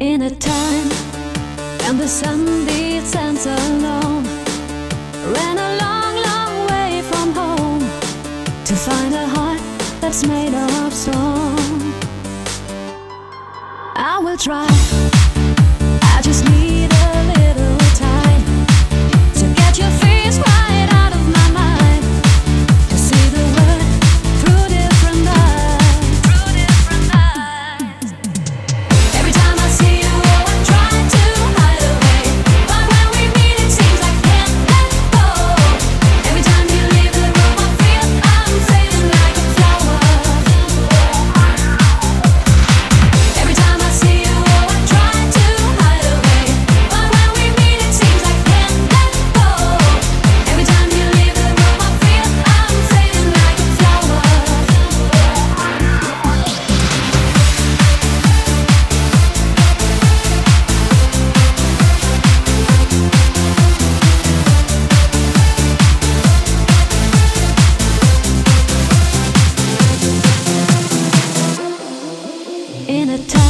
in a time and the sun beats and alone ran a long long way from home to find a heart that's made of stone i will try. time.